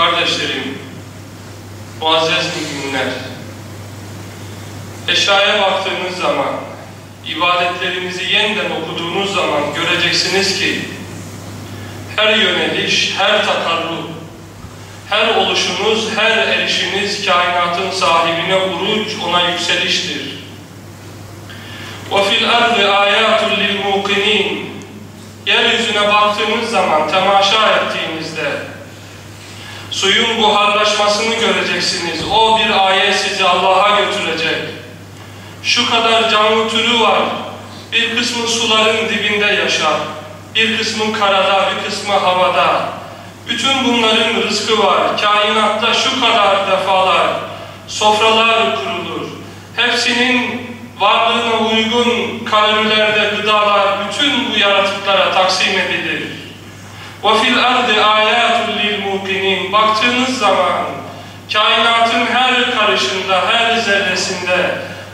Kardeşlerim, muazzez müminler, eşyaya baktığınız zaman, ibadetlerinizi yeniden okuduğunuz zaman göreceksiniz ki her yöneliş, her takarrub, her oluşunuz, her erişiniz kainatın sahibine uruç, ona yükseliştir. وَفِي الْأَرْضِ آيَاتٌ لِلْمُوقِنِينَ Yeryüzüne baktığınız zaman, temaşa ettiğinizde, suyun buharlaşmasını göreceksiniz. O bir ayet sizi Allah'a götürecek. Şu kadar canlı türü var. Bir kısmı suların dibinde yaşar. Bir kısmı karada, bir kısmı havada. Bütün bunların rızkı var. Kainatta şu kadar defalar sofralar kurulur. Hepsinin varlığına uygun kalorilerde gıdalar bütün bu yaratıklara taksim edilir. وَفِي الْأَرْضِ آيَاتٌ لِلْمُوقِنِينَ Baktığınız zaman kainatın her karışında, her zerresinde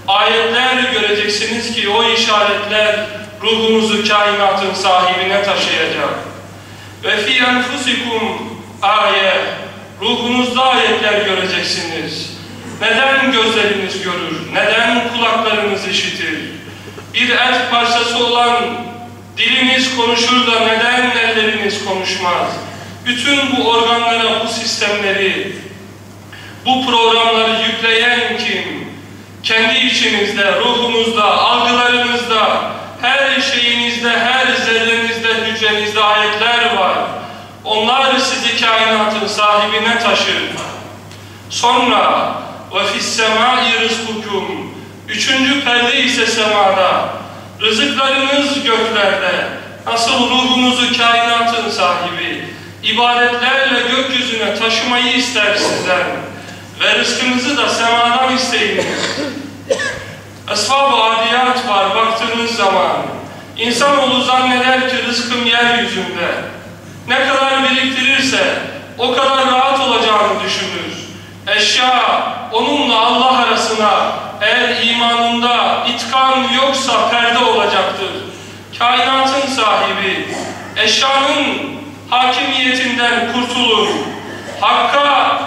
ayetler göreceksiniz ki o işaretler ruhunuzu kainatın sahibine taşıyacak. Ve fi enfusikum ayet ruhunuzda ayetler göreceksiniz. Neden gözleriniz görür? Neden kulaklarınız işitir? Bir et parçası olan diliniz konuşur da neden elleriniz konuşmaz? Bütün bu organlara, bu sistemleri, bu programları yükleyen kim? Kendi içinizde, ruhunuzda, algılarınızda, her şeyinizde, her zerrenizde, hücrenizde ayetler var. Onlar sizi kainatın sahibine taşır. Sonra وَفِي السَّمَاءِ رِزْقُكُمْ Üçüncü perde ise semada. Rızıklarınız göklerde. Nasıl ruhunuzu kainatın sahibi, ibadetlerle gökyüzüne taşımayı ister sizden. Ve rızkınızı da semadan isteyiniz. Esvab-ı adiyat var baktığınız zaman. İnsanoğlu zanneder ki rızkım yeryüzünde. Ne kadar biriktirirse o kadar rahat olacağını düşünür. Eşya onunla Allah arasına eğer imanında itkan yoksa perde olacaktır. Kainatın sahibi eşyanın hakimiyetinden kurtulur. Hakka,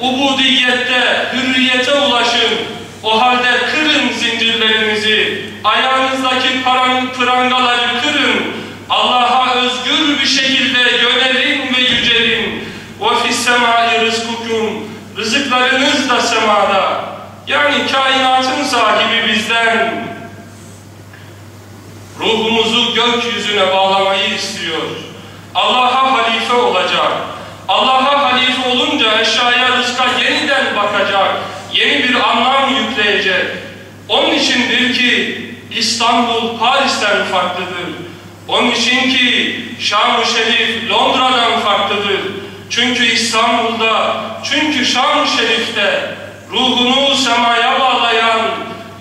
ubudiyette, hürriyete ulaşın. O halde kırın zincirlerinizi, ayağınızdaki prangaları kırın. Allah'a özgür bir şekilde yönelin ve yücelin. وَفِي السَّمَاءِ رِزْقُكُمْ Rızıklarınız da semada. Yani kainatın sahibi bizden. Ruhumuzu gökyüzüne bağlamayı istiyor. Allah'a halife olacak. Allah'a halife olunca eşyaya rızka yeniden bakacak. Yeni bir anlam yükleyecek. Onun içindir ki İstanbul Paris'ten farklıdır. Onun için ki Şam-ı Şerif Londra'dan farklıdır. Çünkü İstanbul'da, çünkü Şam-ı Şerif'te ruhunu semaya bağlayan,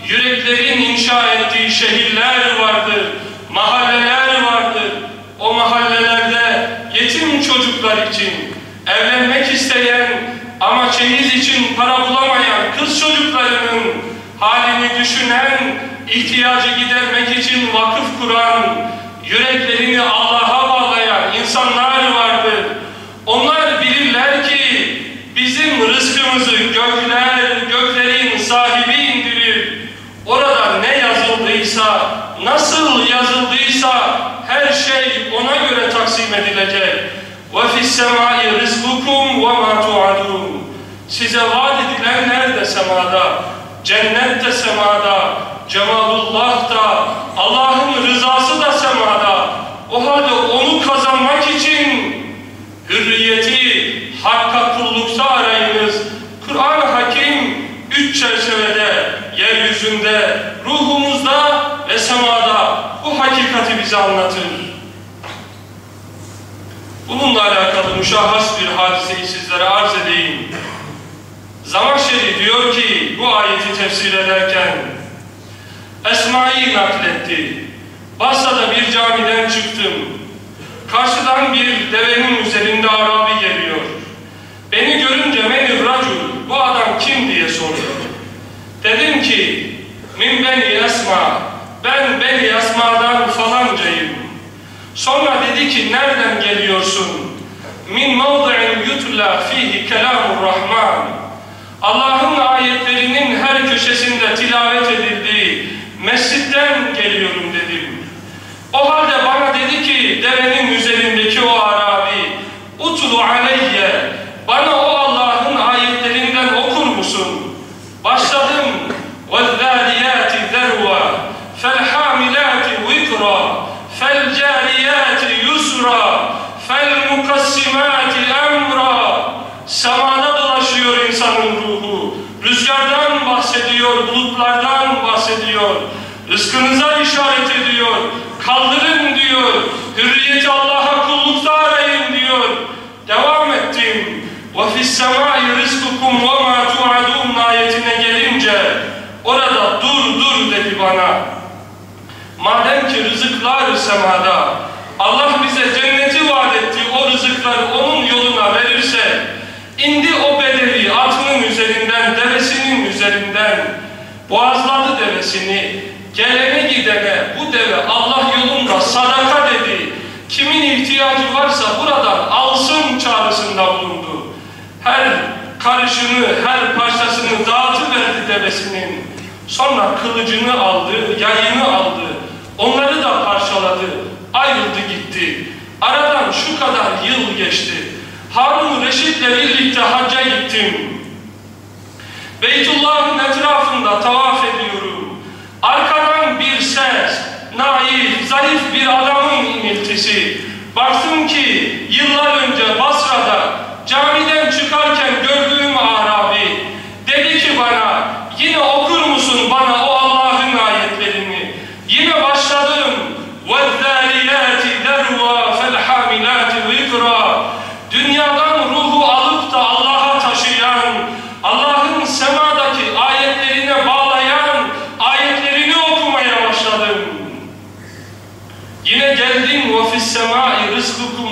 yüreklerin inşa ettiği şehirler vardır, mahalleler vardır. O mahallelerde yetim çocuklar için, evlenmek isteyen ama çeyiz için para bulamayan kız çocuklarının halini düşünen, ihtiyacı gidermek için vakıf kuran, yüreklerini Allah'a bağlayan insanlar vardır. Onlar bilirler ki bizim rızkımızı gökler, göklerin sahibi indirir. Orada ne yazıldıysa, nasıl yazıldıysa her şey ona göre taksim edilecek. وَفِي السَّمَاءِ رِزْقُكُمْ وَمَا تُعَدُونَ Size vaat edilen nerede semada? Cennet de semada, cemalullah da, Allah'ın rızası da semada. O halde onu kazanmak için hürriyeti, hakka kullukta arayınız. Kur'an-ı Hakim üç çerçevede, yeryüzünde, ruhumuzda ve semada bu hakikati bize anlatır. Bununla alakalı müşahhas bir hadiseyi sizlere arz edeyim. Zamanşeri diyor ki bu ayeti tefsir ederken Esma'yı nakletti. Basra'da bir camiden çıktım. Karşıdan bir devenin üzerinde Arabi geliyor. Beni görünce menir racul, bu adam kim diye sordu. Dedim ki, min beni Esma, Sonra dedi ki, nereden geliyorsun? min mevdi'in yutla fihi kelamur rahman. Allah'ın ayetlerinin her köşesinde tilavet edildiği mescitten geliyorum dedim. O halde bana dedi ki devenin üzerindeki o Arabi utlu aleyye bana o insanın ruhu. Rüzgardan bahsediyor, bulutlardan bahsediyor. Rızkınıza işaret ediyor. Kaldırın diyor. Hürriyeti Allah'a kullukta arayın diyor. Devam ettim. وَفِي السَّمَاءِ رِزْقُكُمْ وَمَا تُعَدُونَ ayetine gelince orada dur dur dedi bana. Madem ki rızıklar semada, Allah bize cenneti vaat etti, o rızıkları onun yoluna verirse, indi o bedevi boğazladı devesini, gelene gidene bu deve Allah yolunda sadaka dedi. Kimin ihtiyacı varsa buradan alsın çağrısında bulundu. Her karışını, her parçasını dağıtıverdi devesinin. Sonra kılıcını aldı, yayını aldı. Onları da parçaladı. Ayrıldı gitti. Aradan şu kadar yıl geçti. Harun Reşit'le birlikte hacca gittim. Beytullah'ın etrafında tavaf ediyorum. Arkadan bir ses, naif, zayıf bir adamın iniltisi. Baktım ki yıllar önce Basra'da camiden çıkarken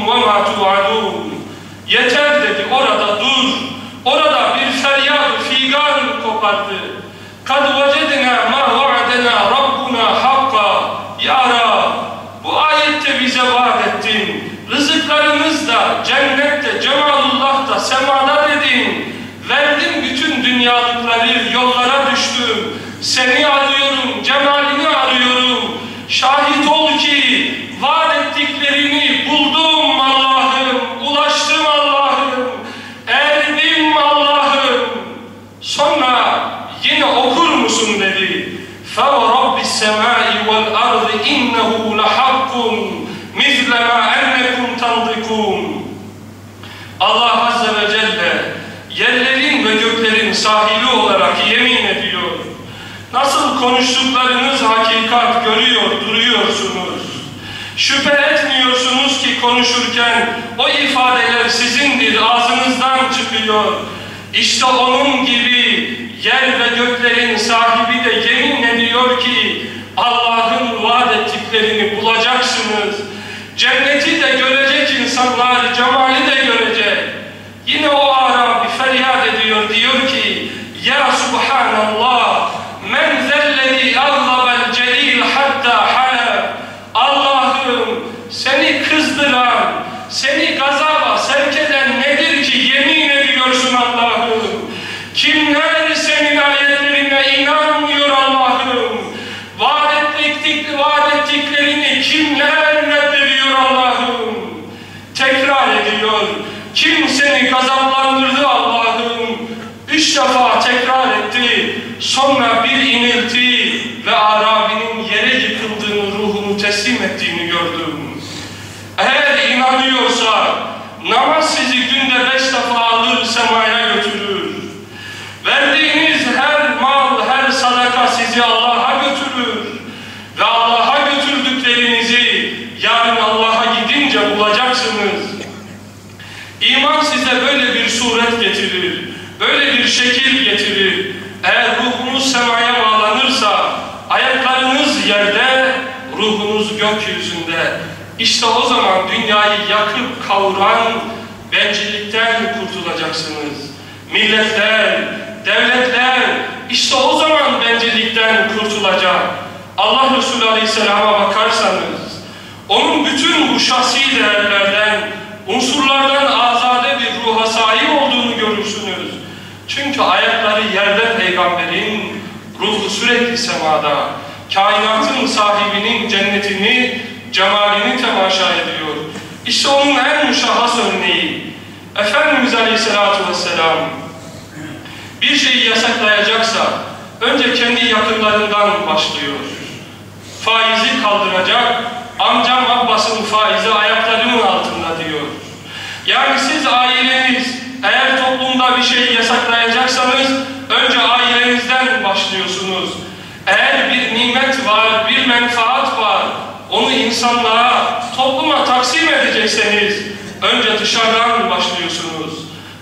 وَمَا تُوعَدُونَ Yeter dedi orada dur. Orada bir feryat figan kopardı. قَدْ وَجَدْنَا مَا وَعَدَنَا رَبُّنَا حَقًّا Ya Rab, bu ayette bize vaat ettin. Rızıklarımız da, cennette, cemalullah da, semada dedin. Verdim bütün dünyalıkları, yollara düştüm. Seni arıyorum, cemalini arıyorum. Şahit ol ki vaat ettiklerini السَّمَاءِ وَالْأَرْضِ إِنَّهُ لَحَقٌّ مِثْلَ مَا أَنَّكُمْ تَنْضِكُونَ Allah Azze ve Celle yerlerin ve göklerin sahibi olarak yemin ediyor. Nasıl konuştuklarınız hakikat görüyor, duruyorsunuz. Şüphe etmiyorsunuz ki konuşurken o ifadeler sizindir, ağzınızdan çıkıyor. İşte onun gibi yer ve göklerin sahibi de yemin ediyor ki Allah'ın vaat ettiklerini bulacaksınız. Cenneti de görecek insanlar, cemali de görecek. Yine o Arabi feryat ediyor, diyor ki Ya Subhanallah ettiklerini kimler reddediyor Allah'ım? Tekrar ediyor. Kim seni gazaplandırdı Allah'ım? Üç defa tekrar etti. Sonra bir inilti ve Arabi'nin yere yıkıldığını, ruhunu teslim ettiğini gördüm. Eğer inanıyorsa namaz sizi günde beş defa alır semaya götürür. Verdiğiniz her mal, her sadaka sizi Allah'a götürür. Ve Allah'a götürdüklerinizi yarın Allah'a gidince bulacaksınız. İman size böyle bir suret getirir, böyle bir şekil getirir. Eğer ruhunuz semaya bağlanırsa, ayaklarınız yerde, ruhunuz gökyüzünde. İşte o zaman dünyayı yakıp kavuran bencillikten kurtulacaksınız. Milletler, devletler, işte o zaman bencillikten kurtulacak. Allah Resulü Aleyhisselam'a bakarsanız, onun bütün bu şahsi değerlerden unsurlardan azade bir ruha sahip olduğunu görürsünüz. Çünkü ayakları yerde peygamberin, ruhu sürekli semada, kainatın sahibinin cennetini, cemalini temaşa ediyor. İşte onun en müşahhas örneği. Efendimiz Aleyhisselatü Vesselam bir şeyi yasaklayacaksa önce kendi yakınlarından başlıyor. Faizi kaldıracak, amcam Abbas'ın faizi ayaklarımın altında. Yani siz aileniz eğer toplumda bir şey yasaklayacaksanız önce ailenizden başlıyorsunuz. Eğer bir nimet var, bir menfaat var, onu insanlara, topluma taksim edecekseniz önce dışarıdan başlıyorsunuz.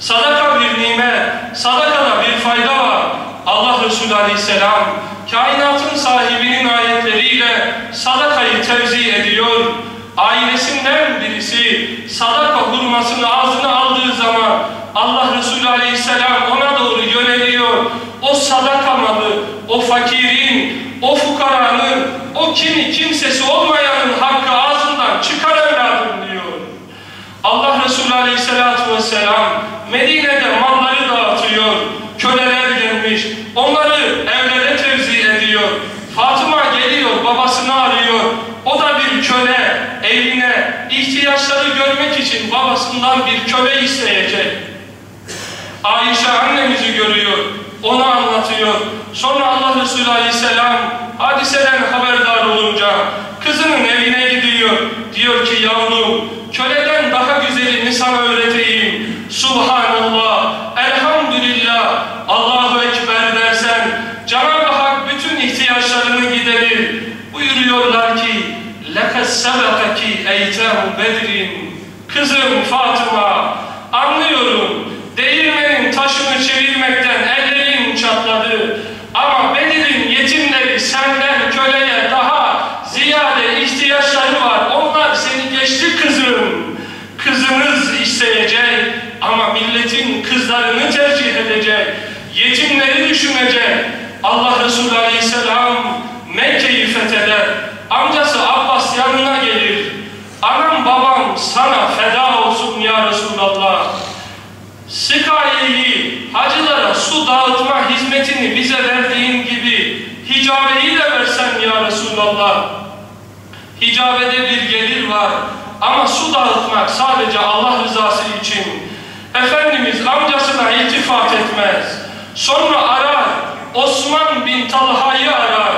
Sadaka bir nimet, sadakada bir fayda var. Allah Resulü Aleyhisselam kainatın sahibinin ayetleriyle sadakayı tevzi ediyor. Ailesinden birisi sadaka hurmasını ağzına aldığı zaman Allah Resulü Aleyhisselam ona doğru yöneliyor. O sadaka malı, o fakirin, o fukaranın, o kimi kimsesi olmayanın hakkı ağzından çıkar evladım diyor. Allah Resulü Aleyhisselatü Vesselam Medine'de malları dağıtıyor. Köleler gelmiş. Onları evlere tevzi ediyor. Fatıma geliyor, babasını arıyor. O da bir köle, evine ihtiyaçları görmek için babasından bir köle isteyecek. Ayşe annemizi görüyor, onu anlatıyor. Sonra Allah Resulü Aleyhisselam hadiseden haberdar olunca kızının evine gidiyor. Diyor ki yavrum köleden daha güzelini sana öğreteyim. Subhanallah, elhamdülillah, Allahu Ekber dersen Cenab-ı Hak bütün ihtiyaçlarını giderir. Buyuruyorlar ki لَكَ سَبَقَكِ اَيْتَهُ بَدْرٍ Kızım Fatıma kızlarını tercih edecek. Yetimleri düşünecek. Allah Resulü Aleyhisselam Mekke'yi fetheder. Amcası Abbas yanına gelir. Anam babam sana feda olsun ya Resulallah. Sikayeyi, hacılara su dağıtma hizmetini bize verdiğin gibi hicabeyi de versen ya Resulallah. Hicabede bir gelir var ama su dağıtmak sadece Allah rızası için. Efendimiz amcasına iltifat etmez. Sonra arar, Osman bin Talha'yı arar.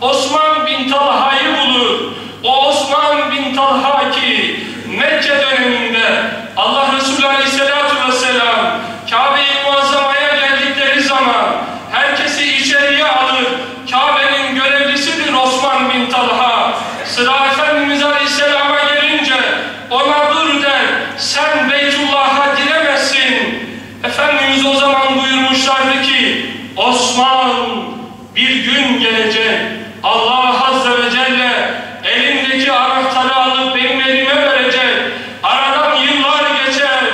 Osman bin Talha'yı bulur. O Osman bin Talha ki Mekke döneminde Allah Resulü Aleyhisselatü Vesselam Kabe-i Muazzama'ya geldikleri zaman herkesi içeriye alır. Kabe'nin görevlisidir Osman bin Talha. Sıra Efendimiz Aleyhisselam'a gelince ona dur der. Sen Beytullah'a giremezsin. Efendimiz o zaman buyurmuşlardı ki Osman bir gün gelecek. Allah Azze ve Celle elindeki anahtarı alıp benim elime verecek. Aradan yıllar geçer.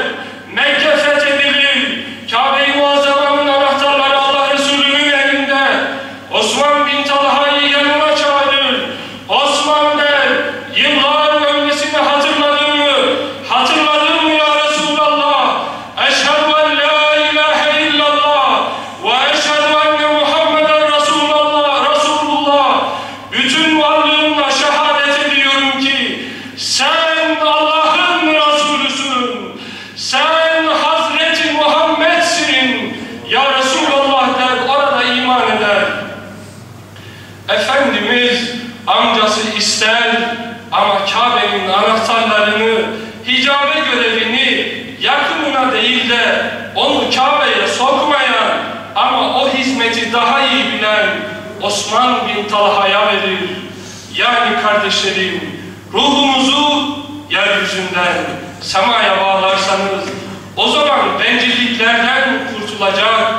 Mekke fethedilir. Kabe-i Muazzama'nın anahtarları Allah Resulü'nün elinde. Osman bin Talha'yı yanına çağırır. Osman der, yıllar öncesini hatırladın mı? Hatırladın mı ya Resulallah? Eşhedü en la ilahe illallah ve eşhedü enne Muhammeden Resulallah, Resulullah. Bütün varlığımla şehadet ediyorum ki sen Allah'ın Resulüsün. Sen Hazreti Muhammed'sin. Ya Resulallah der, orada iman eder. Efendimiz amcası ister ama Kabe'nin anahtarlarını, hicabe görevini yakınına değil de onu Kabe'ye sokmayan ama o hizmeti daha iyi bilen Osman bin Talha'ya verir. Yani kardeşlerim ruhumuzu yeryüzünden semaya bağlarsanız o zaman bencilliklerden kurtulacak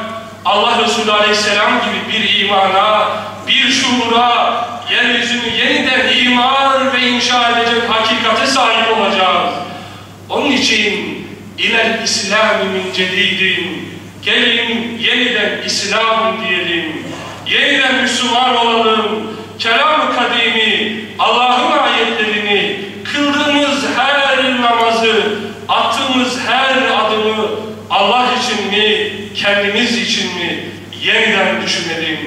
Allah Resulü Aleyhisselam gibi bir imana, bir şuura, yeryüzünü yeniden imar ve inşa edecek hakikate sahip olacağız. Onun için iler İslam'ı min cedidin, gelin yeniden İslam diyelim, yeniden Müslüman olalım, kelam-ı kadimi, Allah'ın ayetlerini, kıldığımız her namazı, attığımız her adımı Allah için mi, kendimiz için mi yeniden düşün.